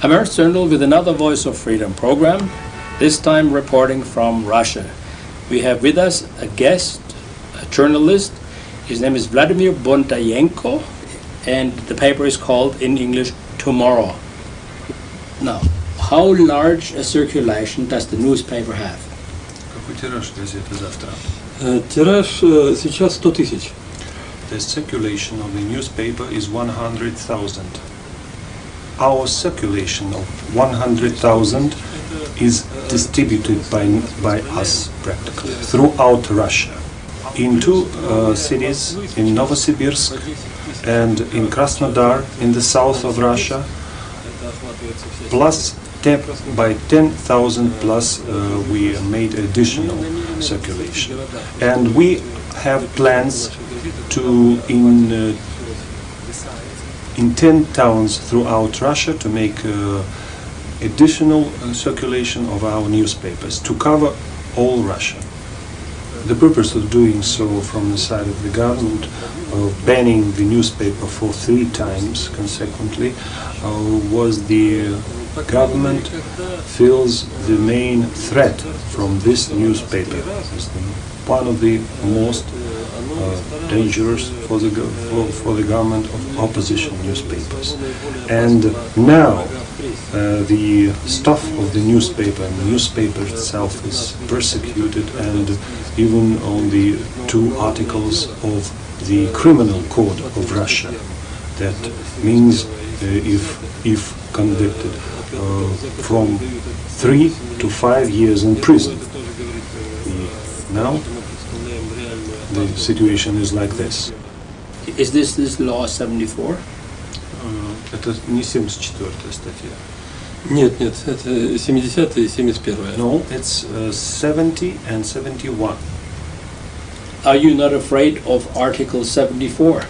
I'm Ernst Zündel with another Voice of Freedom program, this time reporting from Russia. We have with us a guest, a journalist. His name is Vladimir Bondarenko, and the paper is called in English Tomorrow. Now, how large a circulation does the newspaper have? Какой The circulation of the newspaper is 100,000. Our circulation of 100,000 is distributed by, by us practically throughout Russia. In two uh, cities, in Novosibirsk and in Krasnodar in the south of Russia, plus ten, by 10,000 plus uh, we made additional circulation. And we have plans to in uh, in 10 towns throughout Russia to make uh, additional uh, circulation of our newspapers to cover all Russia. The purpose of doing so from the side of the government of banning the newspaper for three times consequently uh, was the uh, government feels the main threat from this newspaper the, one of the most uh, dangerous for the, for, for the government of opposition newspapers. And now uh, the stuff of the newspaper and the newspaper itself is persecuted and even on the two articles of the criminal code of Russia. That means uh, if, if convicted uh, from three to five years in prison. Now the situation is like this. Is this this law 74? Это не 74 статья. Нет, нет, это 70 и 71 No, it's uh, 70 and 71. Are you not afraid of Article 74?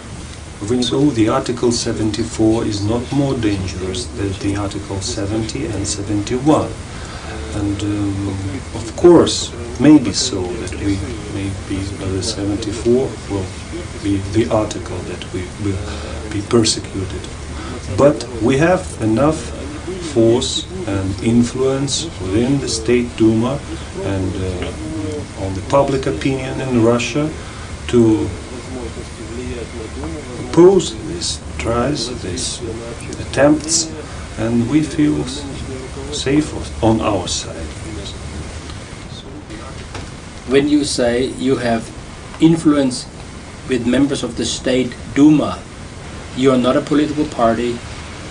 So the Article 74 is not more dangerous than the Article 70 and 71. And um, of course, maybe so that we may be uh, the 74 will be the article that we will be persecuted. But we have enough force and influence within the State Duma and uh, on the public opinion in Russia to oppose these tries, these attempts, and we feel safe on our side. When you say you have influence with members of the state Duma, you are not a political party.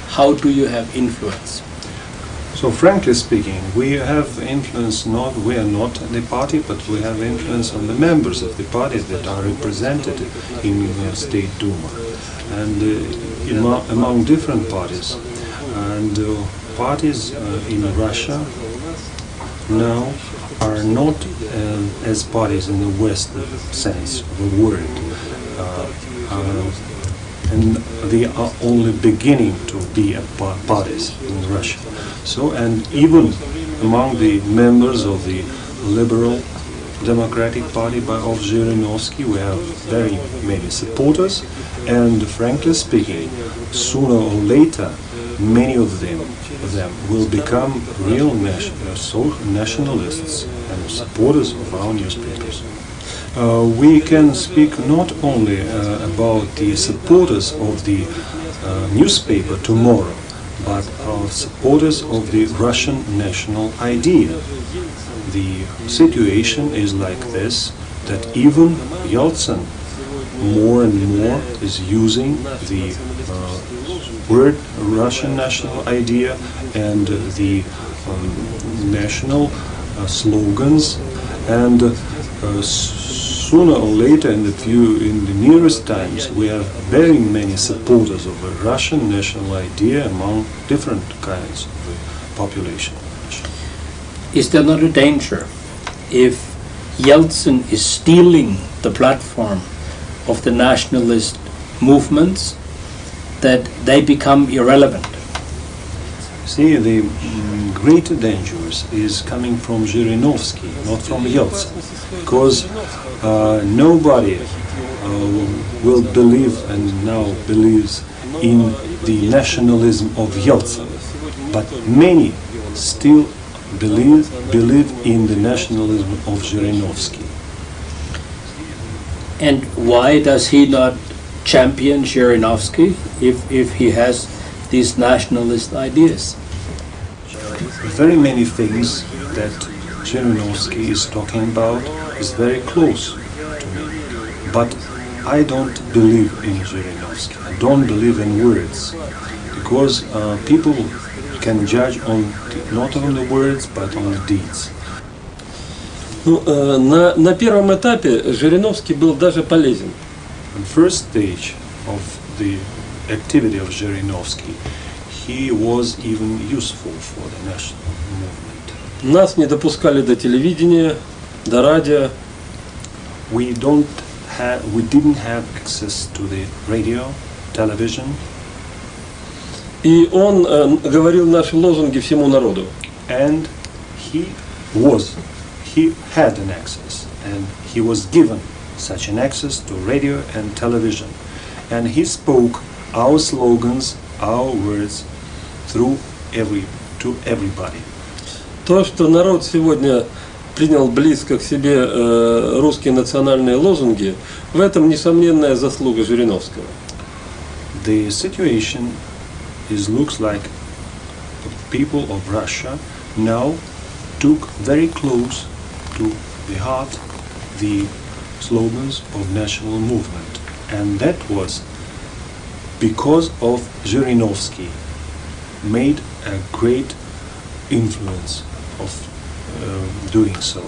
How do you have influence? So frankly speaking, we have influence not, we are not the party, but we have influence on the members of the parties that are represented in the State Duma and uh, among different parties. And uh, parties uh, in Russia now are not um, as parties in the Western sense of the word. Uh, uh, and they are only beginning to be a parties in Russia. So, and even among the members of the Liberal Democratic Party by of Zhirinovsky, we have very many supporters, and frankly speaking, sooner or later, many of them, them will become real uh, nationalists and supporters of our newspapers. Uh, we can speak not only uh, about the supporters of the uh, newspaper tomorrow, but of supporters of the Russian national idea. The situation is like this, that even Yeltsin more and more is using the Russian national idea and the um, national uh, slogans and uh, sooner or later in the few in the nearest times we have very many supporters of a Russian national idea among different kinds of the population. Is there not a danger if Yeltsin is stealing the platform of the nationalist movements that they become irrelevant? See, the mm, greater danger is coming from Zhirinovsky, not from Yeltsin, because uh, nobody uh, will believe and now believes in the nationalism of Yeltsin. but many still believe, believe in the nationalism of Zhirinovsky. And why does he not champion Zhirinovsky if, if he has these nationalist ideas? Very many things that Zhirinovsky is talking about is very close to me. But I don't believe in Zhirinovsky. I don't believe in words because uh, people can judge on not on the words but on the deeds. Ну, э, на, на первом этапе Жириновский был даже полезен On first stage of the activity of Zhirinovsky, he was even useful for the national movement. Нас не допускали до телевидения, до радио. We don't have, we didn't have access to the radio, television, И он э, говорил наши лозунги всему народу. and he was, he had an access, and he was given such an access to radio and television, and he spoke our slogans, our words through every to everybody. То, что народ сегодня принял близко к себе э, русские национальные лозунги, в этом несомненная заслуга Жириновского. The situation is looks like the people of Russia now took very close to the heart the slogans of national movement, and that was because of Zhirinovsky made a great influence of uh, doing so.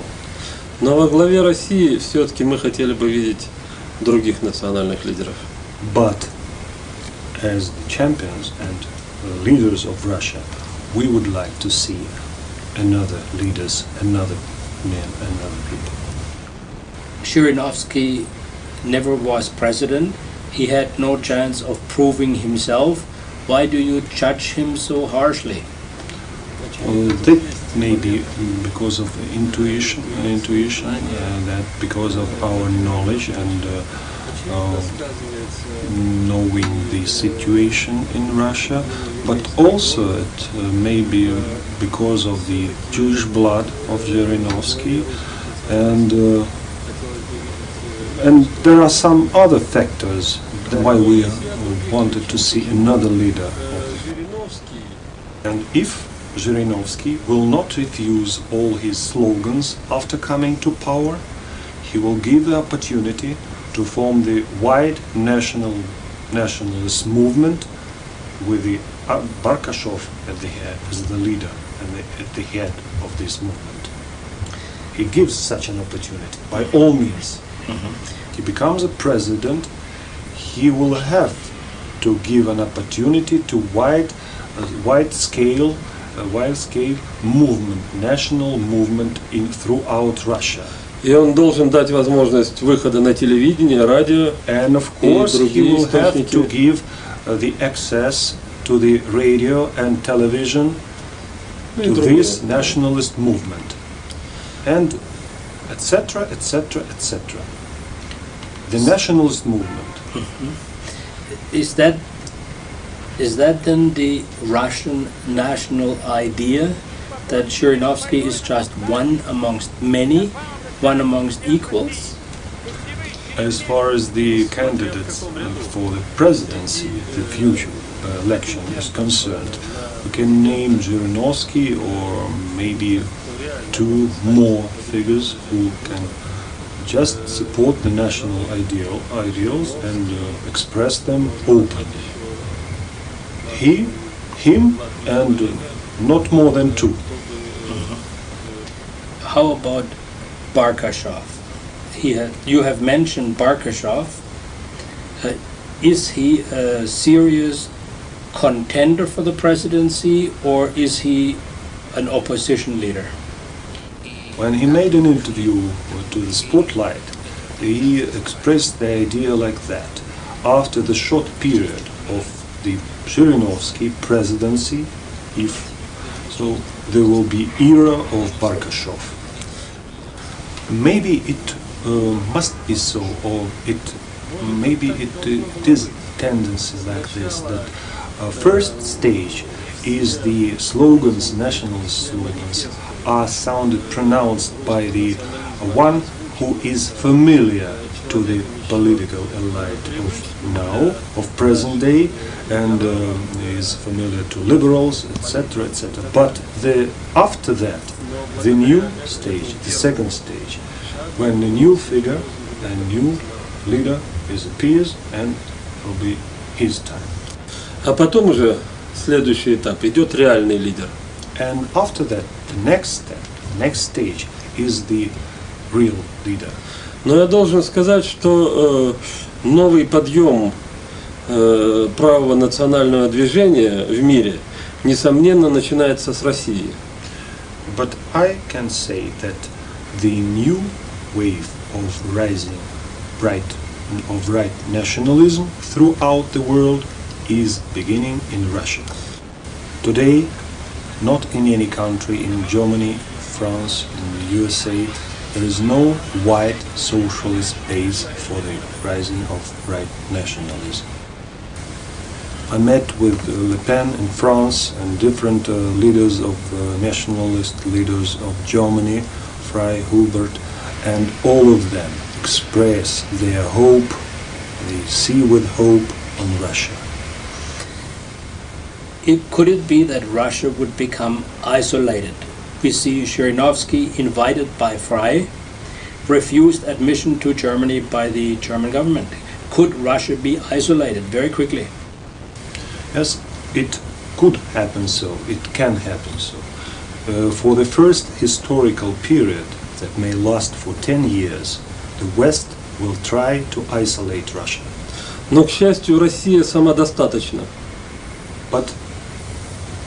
Но во главе России все-таки мы хотели бы видеть других национальных лидеров. But as the champions and uh, leaders of Russia, we would like to see another leaders, another men, another people. Zhirinovsky never was president. He had no chance of proving himself. Why do you judge him so harshly? Well, that may be mm, because of intuition, intuition uh, that because of our knowledge and uh, uh, knowing the situation in Russia, but also it uh, may be because of the Jewish blood of Zhirinovsky and uh, and there are some other factors why we wanted to see another leader. And if Zhirinovsky will not refuse all his slogans after coming to power, he will give the opportunity to form the wide national nationalist movement with the uh, Barkashov at the head as the leader and the, at the head of this movement. He gives such an opportunity by all means. He becomes a president. He will have to give an opportunity to wide, a wide scale, a wide scale movement, national movement in throughout Russia. И он должен дать возможность выхода на телевидение, радио. And of И course, he другие will have to источники. give uh, the access to the radio and television ну и to другое. this nationalist movement, and etc., etc., etc. the nationalist movement. Is that is that then the Russian national idea that Zhirinovsky is just one amongst many, one amongst equals? As far as the candidates for the presidency, the future uh, election is concerned, we can name Zhirinovsky or maybe two more figures who can just support the national ideal ideals and uh, express them openly. He, him, and uh, not more than two. How about Barkashov? He you have mentioned Barkashov. Uh, is he a serious contender for the presidency, or is he an opposition leader? When he made an interview to the Spotlight, he expressed the idea like that. After the short period of the Zhirinovsky presidency, if so, there will be era of Barkashov. Maybe it uh, must be so, or it maybe it, it is tendency like this that uh, first stage is the slogans, nationalist slogans, are sounded pronounced by the one who is familiar to the political elite of now, of present day, and um, is familiar to liberals, etc., etc. But the after that, the new stage, the second stage, when the new figure and new leader is appears and will be his time. А потом уже следующий этап идет реальный лидер. And after that, the next step, next stage is the real leader. Но я должен сказать, что э, новый подъем э, правого национального движения в мире, несомненно, начинается с России. But I can say that the new wave of rising right of right nationalism throughout the world is beginning in Russia. Today, not in any country in Germany, France, in the USA, there is no white socialist base for the rising of right nationalism. I met with uh, Le Pen in France and different uh, leaders of uh, nationalist leaders of Germany, Frey, Hubert, and all of them express their hope, they see with hope on Russia. It, could it be that Russia would become isolated? We see Zhirinovsky invited by Frey, refused admission to Germany by the German government. Could Russia be isolated very quickly? Yes, it could happen so, it can happen so. Uh, for the first historical period that may last for 10 years, the West will try to isolate Russia. Но, к счастью, Россия самодостаточна. But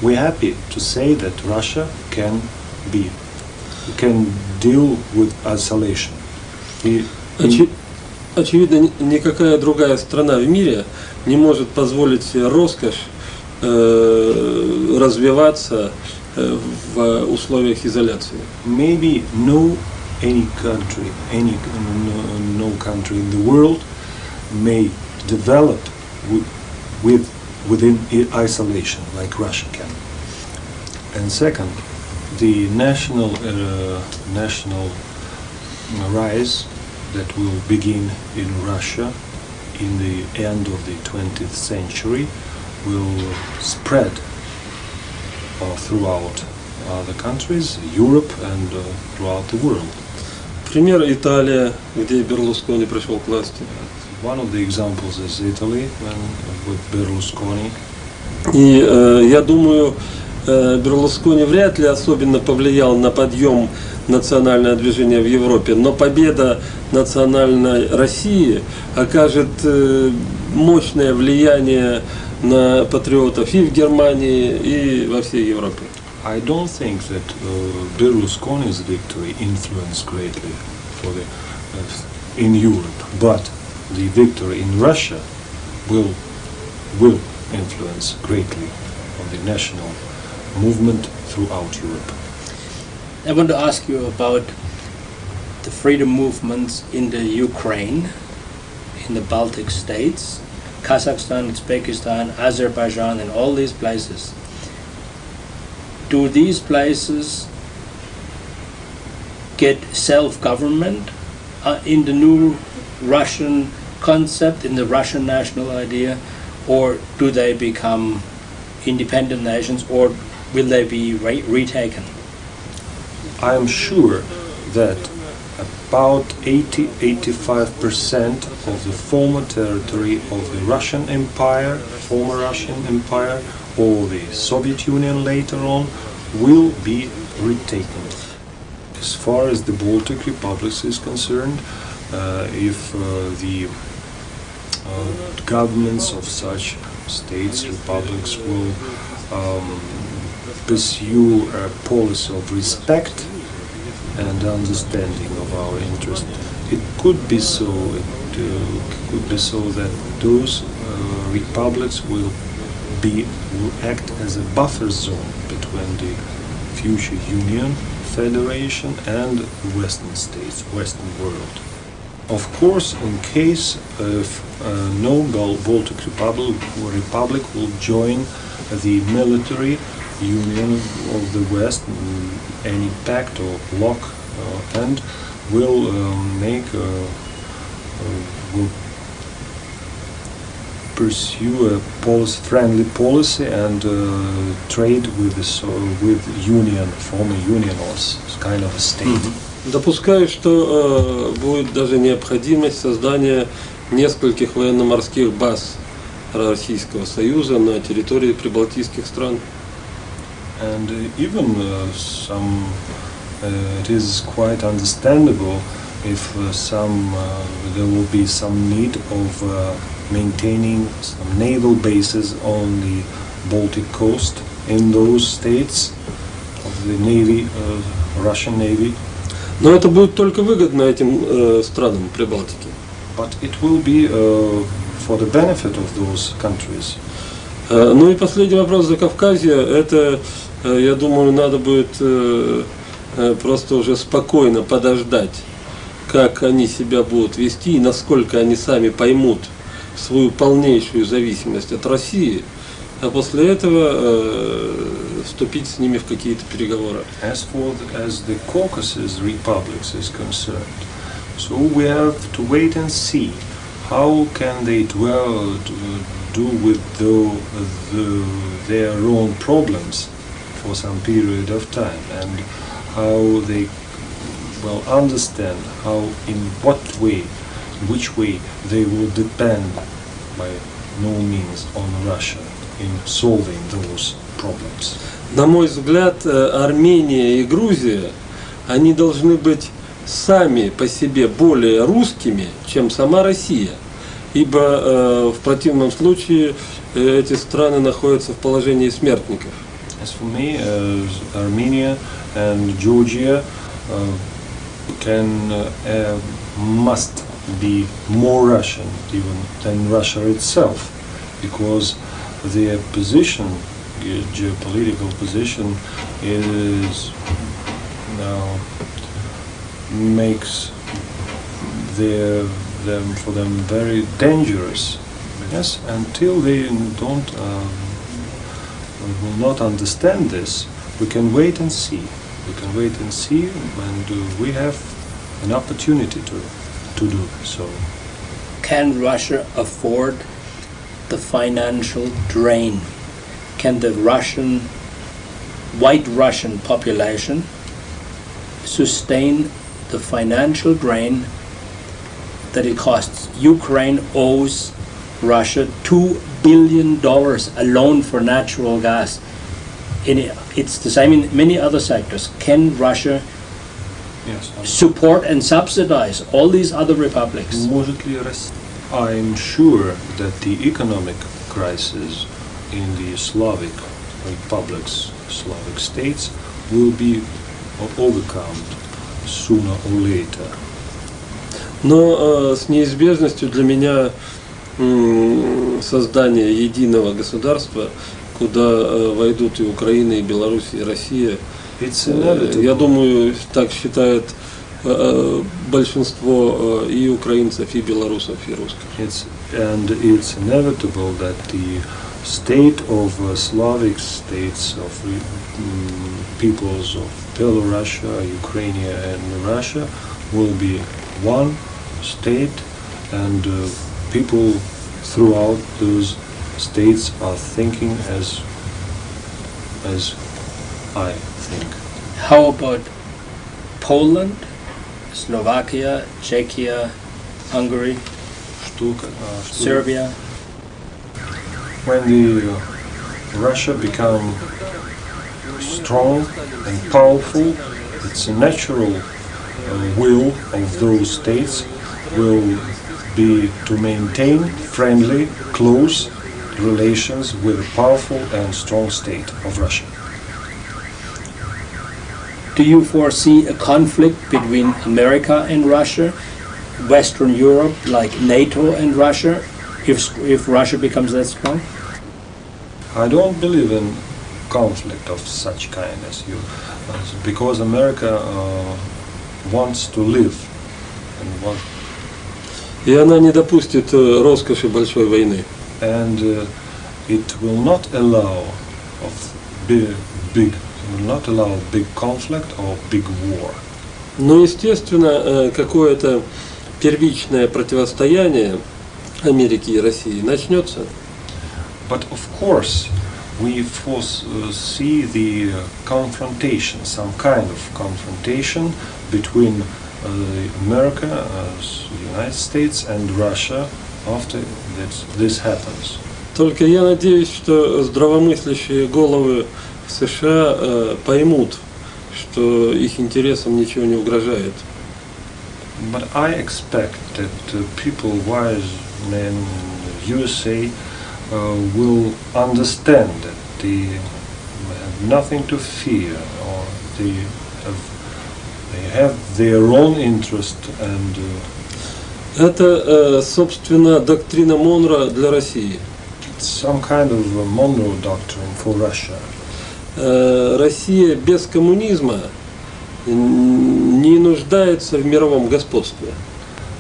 we're happy to say that Russia can be, can deal with isolation. И- Очи- очевидно, ни- никакая другая страна в мире не может позволить роскошь э, развиваться э, в условиях изоляции. maybe no any country, any no, no country in the world may develop with, with within i- isolation like Russia can. And second, the national uh, national rise that will begin in Russia in the end of the 20th century will spread uh, throughout other countries, Europe and uh, throughout the world. Пример Италия, где Берлускони пришел к власти. One of the examples is Italy when, with Berlusconi. И э, я думаю, э, Берлускони вряд ли особенно повлиял на подъем национального движения в Европе, но победа национальной России окажет э, мощное влияние на патриотов и в Германии, и во всей Европе. I don't think that uh, Berlusconi's victory influenced greatly for the uh, in Europe, but the victory in Russia will will influence greatly on the national movement throughout Europe. I want to ask you about the freedom movements in the Ukraine, in the Baltic states, Kazakhstan, Uzbekistan, Azerbaijan, and all these places. Do these places get self-government uh, in the new Russian concept, in the Russian national idea, or do they become independent nations, or will they be re- retaken? I am sure that about 80 85% of the former territory of the Russian Empire, former Russian Empire, or the Soviet Union later on, will be retaken. As far as the Baltic republics is concerned, uh, if uh, the uh, governments of such states, republics will um, pursue a policy of respect and understanding of our interest. It could be so. It uh, could be so that those uh, republics will be will act as a buffer zone between the future Union, Federation, and Western states, Western world. Of course, in case if uh, no Bal- Baltic Republic, republic will join the military union of the West, mm, any pact or bloc, uh, and will um, make uh, uh, will pursue a policy, friendly policy and uh, trade with the, so, with union, former union or kind of a state. Допускаю, что э, будет даже необходимость создания нескольких военно-морских баз Российского Союза на территории прибалтийских стран. And uh, even uh, some, uh, it is quite understandable if uh, some, uh, there will be some need of uh, maintaining some naval bases on the Baltic coast in those states of the Navy, uh, Russian Navy. Но это будет только выгодно этим э, странам Прибалтики. But it will be uh, for the benefit of those countries. Э, Ну и последний вопрос за Кавказье. Это, э, я думаю, надо будет просто уже спокойно подождать, как они себя будут вести и насколько они сами поймут свою полнейшую зависимость от России, а после этого вступить с ними в какие-то переговоры. As for the, as the Caucasus republics is concerned, so we have to wait and see how can they dwell to do with the, the, their own problems for some period of time and how they well understand how in what way in which way they will depend by no means on Russia in solving those problems. На мой взгляд, э, Армения и Грузия, они должны быть сами по себе более русскими, чем сама Россия. Ибо э, в противном случае э, эти страны находятся в положении смертников. As for me, uh, Armenia and Georgia uh, can uh, must be more Russian even than Russia itself, because their position, ge- geopolitical position, is now makes their them for them very dangerous. Yes, until they don't. Um, will not understand this, we can wait and see. We can wait and see, and uh, we have an opportunity to, to do so. Can Russia afford the financial drain? can the Russian, white Russian population sustain the financial drain that it costs? Ukraine owes Russia $2 billion alone for natural gas. it's the same in many other sectors. Can Russia yes, support and subsidize all these other republics? I'm sure that the economic crisis in the Slavic republics, Slavic states, will be overcome sooner or later. Но э, с неизбежностью для меня м, создание единого государства, куда э, войдут и Украина, и Беларусь, и Россия, э, я думаю, так считает э, э, большинство э, и украинцев, и белорусов, и русских. It's, and it's inevitable that the state of uh, Slavic states, of um, peoples of Belorussia, Ukraine, and Russia will be one state, and uh, people throughout those states are thinking as as I think. How about Poland, Slovakia, Czechia, Hungary, Stuka, uh, Stuka. Serbia? When the Russia become strong and powerful, it's natural uh, will of those states will be to maintain friendly, close relations with a powerful and strong state of Russia. Do you foresee a conflict between America and Russia, Western Europe, like NATO and Russia, if, if Russia becomes that strong? I don't believe in conflict of such kind as you, uh, because America uh, wants to live and want И она не допустит э, роскоши большой войны. and uh, it will not allow of big, big will not allow big conflict or big war. Но, естественно, э, какое-то первичное противостояние Америки и России начнется. But of course, we foresee the uh, confrontation, some kind of confrontation between uh, America, uh, United States, and Russia after this, this happens. Только я надеюсь, что здравомыслящие головы в США э, поймут, что их интересам ничего не угрожает. But I expect that uh, people, wise in USA, uh, will understand that they have nothing to fear, or they have they have their own interest, and uh, Это, э, собственно, доктрина Монро для России. it's some kind of a Monroe doctrine for Russia. Э, Россия без коммунизма не нуждается в мировом господстве.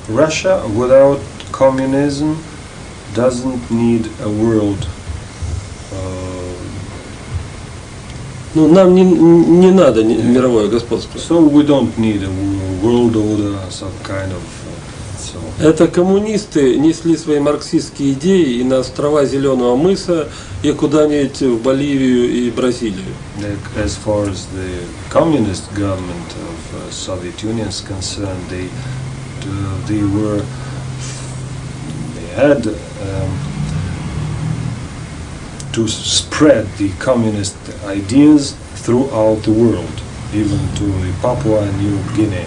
Russia without communism doesn't need a world. Uh, Ну, нам не, не надо мировое господство. so we don't need a wo- world order, some kind of. Uh, so Это коммунисты несли свои марксистские идеи и на острова Зеленого мыса, и куда-нибудь в Боливию и Бразилию. as far as the communist government of uh, Soviet Union is concerned, they uh, they were had um, to spread the communist ideas throughout the world, even to Papua New Guinea.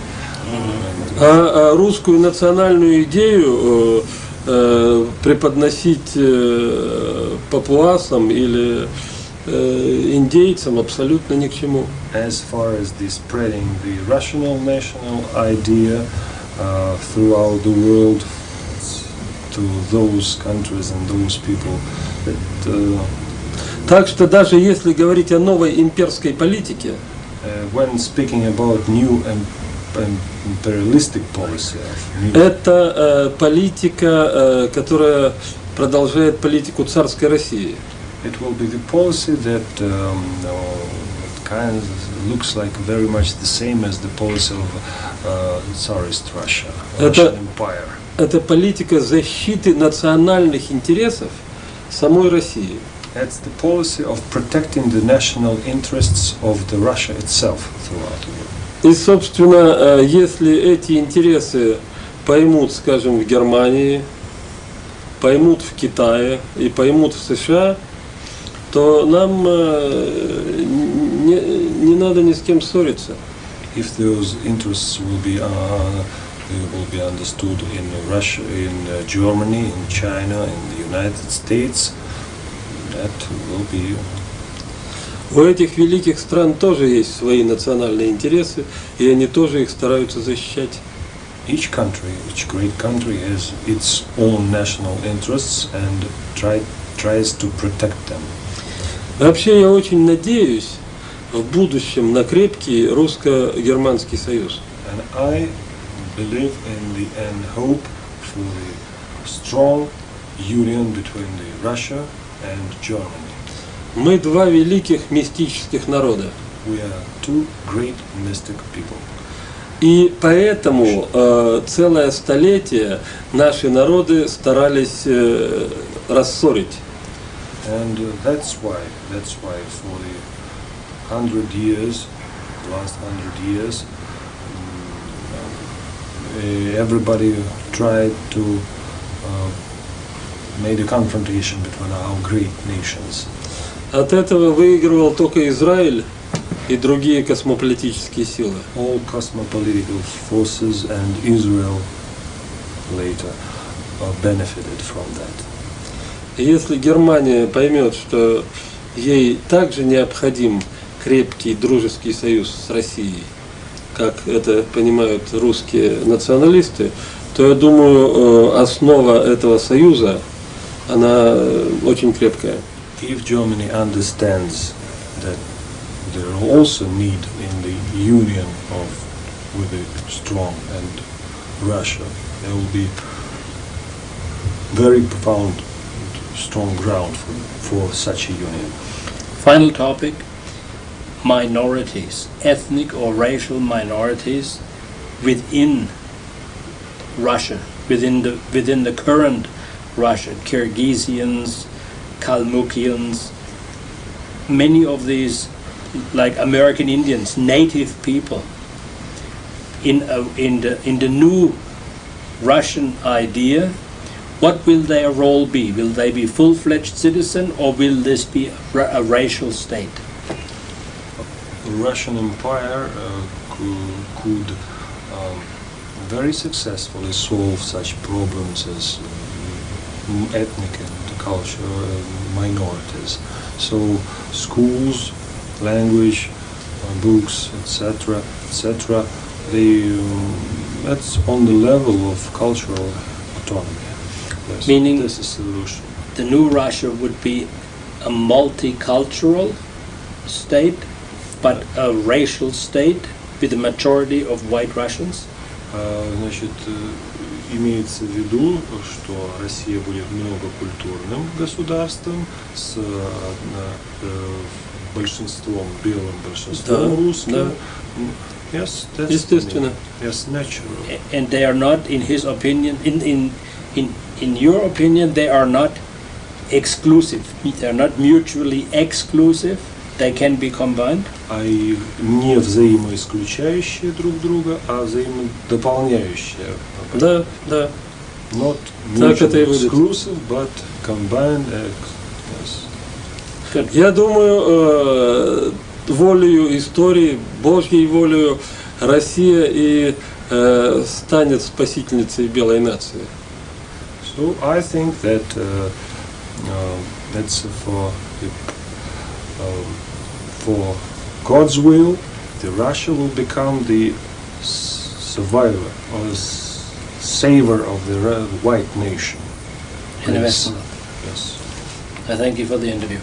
And А, а русскую национальную идею э, э, преподносить э, папуасам или э, индейцам абсолютно ни к чему. as far as the spreading the rational national idea uh, throughout the world to those countries and those people that uh, Так что даже если говорить о новой имперской политике, uh, when speaking about new im- im- imperialistic policy new, это э, политика, э, которая продолжает политику царской России. it will be the policy that um, uh, kind of looks like very much the same as the policy of uh, Tsarist Russia, Russian Empire. Это политика защиты национальных интересов самой России. That's the policy of protecting the national interests of the Russia itself throughout the world. И, собственно, э, если эти интересы поймут, скажем, в Германии, поймут в Китае и поймут в США, то нам э, не, не надо ни с кем ссориться. If those interests will be uh, will be understood in Russia, in uh, Germany, in China, in the United States, that will be У этих великих стран тоже есть свои национальные интересы, и они тоже их стараются защищать. each country, each great country has its own national interests and try, tries to protect them. Вообще я очень надеюсь в будущем на крепкий русско-германский союз. And I believe in the and hope for the strong union between the Russia and Germany. Мы два великих мистических народа. We are two great mystic people. И поэтому э, целое столетие наши народы старались э, рассорить. And uh, that's why, that's why for the hundred years, last hundred years, mm, uh, everybody tried to uh, make a confrontation between our great nations. От этого выигрывал только Израиль и другие космополитические силы. All cosmopolitical forces and Israel later uh, benefited from that. Если Германия поймет, что ей также необходим крепкий дружеский союз с Россией, как это понимают русские националисты, то я думаю, э, основа этого союза, она э, очень крепкая. If Germany understands that there are also need in the union of with the strong and Russia, there will be very profound strong ground for, for such a union. Final topic minorities, ethnic or racial minorities within Russia, within the, within the current Russia, Kyrgyzians, Kalmykians, many of these, like American Indians, native people, in, a, in, the, in the new Russian idea, what will their role be? Will they be full-fledged citizen or will this be a, a racial state? The Russian Empire uh, cou- could um, very successfully solve such problems as um, ethnic and cultural uh, minorities. So schools, language, uh, books, etc., etc. They um, that's on the level of cultural autonomy. Yes, Meaning- this is the solution. The new Russia would be a multicultural state, but a racial state with a majority of white Russians? А, Значит, э, имеется в виду, что Россия будет многокультурным государством с э, э, большинством, белым большинством Да, русским. да. М, Yes, that's Естественно. Yes, natural. A- And they are not, in his opinion, in, in, in, in your opinion, they are not exclusive. They are not mutually exclusive. They can be combined. А и не взаимоисключающие друг друга, а взаимодополняющие. Да, да. Not Так это и будет. exclusive, but combined. yes. Good. Я думаю, э, волею истории, Божьей волею, Россия и э, станет спасительницей белой нации. So I think that uh, uh, that's for the, um, for God's will, the Russia will become the survivor or s- saver of the white nation. The Yes. Yes. I thank you for the interview.